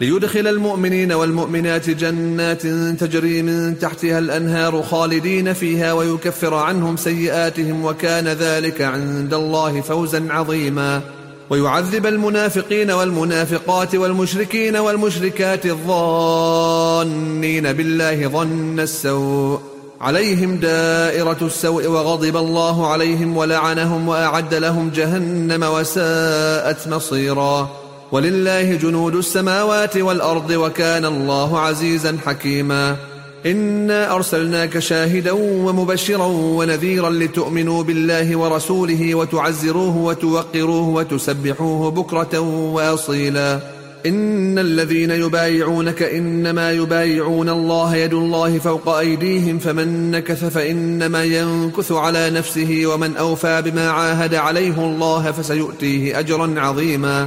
ليدخل المؤمنين والمؤمنات جنات تجري من تحتها الأنهار خالدين فيها ويكفر عنهم سيئاتهم وكان ذلك عند الله فوزا عظيما. ويعذب المنافقين والمنافقات والمشركين والمشركات الظانين بالله ظن السوء. عليهم دائرة السوء وغضب الله عليهم ولعنهم وأعد لهم جهنم وساءت مصيراً. ولله جنود السماوات والأرض وكان الله عزيزا حكيما. إنا أرسلناك شاهدا ومبشرا ونذيرا لتؤمنوا بالله ورسوله وتعزروه وتوقروه وتسبحوه بكرة وأصيلا. إن الذين يبايعونك إنما يبايعون الله يد الله فوق أيديهم فمن نكث فإنما ينكث على نفسه ومن أوفى بما عاهد عليه الله فسيؤتيه أجرا عظيما.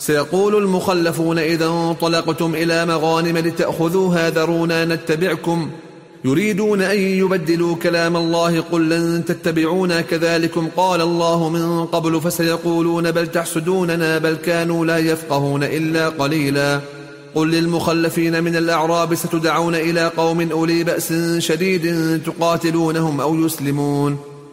سيقول المخلفون إذا انطلقتم إلى مغانم لتأخذوها ذرونا نتبعكم. يريدون أن يبدلوا كلام الله قل لن تتبعونا كذلكم. قال الله من قبل فسيقولون بل تحسدوننا بل كانوا لا يفقهون إلا قليلا. قل للمخلفين من الأعراب ستدعون إلى قوم أولي بأس شديد تقاتلونهم أو يسلمون.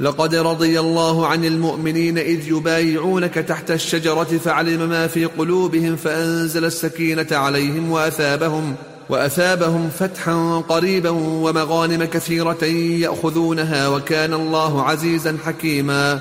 لقد رضي الله عن المؤمنين إذ يبايعونك تحت الشجرة فعلم ما في قلوبهم فأنزل السكينة عليهم وأثابهم وأثابهم فتحا قريبا ومغانم كثيرة يأخذونها وكان الله عزيزا حكيما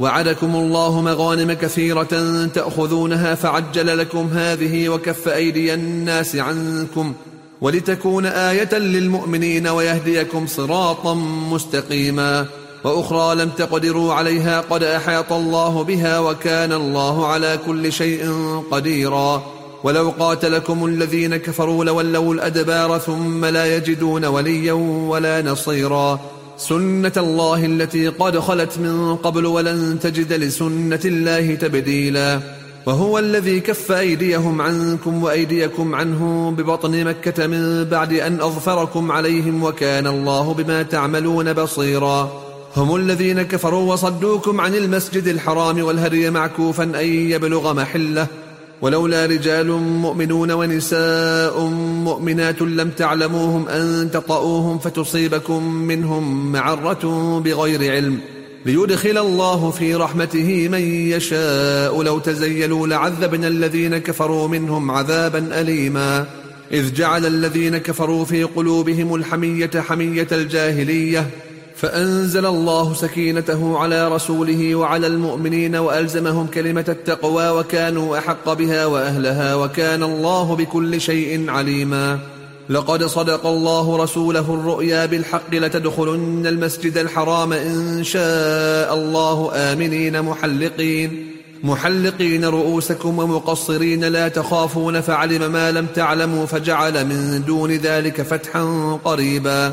وعدكم الله مغانم كثيرة تأخذونها فعجل لكم هذه وكف أيدي الناس عنكم ولتكون آية للمؤمنين ويهديكم صراطا مستقيما وأخرى لم تقدروا عليها قد أحاط الله بها وكان الله على كل شيء قديرا. ولو قاتلكم الذين كفروا لولوا الأدبار ثم لا يجدون وليا ولا نصيرا. سنة الله التي قد خلت من قبل ولن تجد لسنة الله تبديلا. وهو الذي كف أيديهم عنكم وأيديكم عنه ببطن مكة من بعد أن أظفركم عليهم وكان الله بما تعملون بصيراً. هم الذين كفروا وصدوكم عن المسجد الحرام والهدي معكوفا أن يبلغ محله. ولولا رجال مؤمنون ونساء مؤمنات لم تعلموهم أن تطؤوهم فتصيبكم منهم معرة بغير علم. ليدخل الله في رحمته من يشاء. لو تزيلوا لعذبنا الذين كفروا منهم عذابا أليما. إذ جعل الذين كفروا في قلوبهم الحمية حمية الجاهلية. فأنزل الله سكينته على رسوله وعلى المؤمنين وألزمهم كلمة التقوى وكانوا أحق بها وأهلها وكان الله بكل شيء عليما. لقد صدق الله رسوله الرؤيا بالحق لتدخلن المسجد الحرام إن شاء الله آمنين محلقين. محلقين رؤوسكم ومقصرين لا تخافون فعلم ما لم تعلموا فجعل من دون ذلك فتحا قريبا.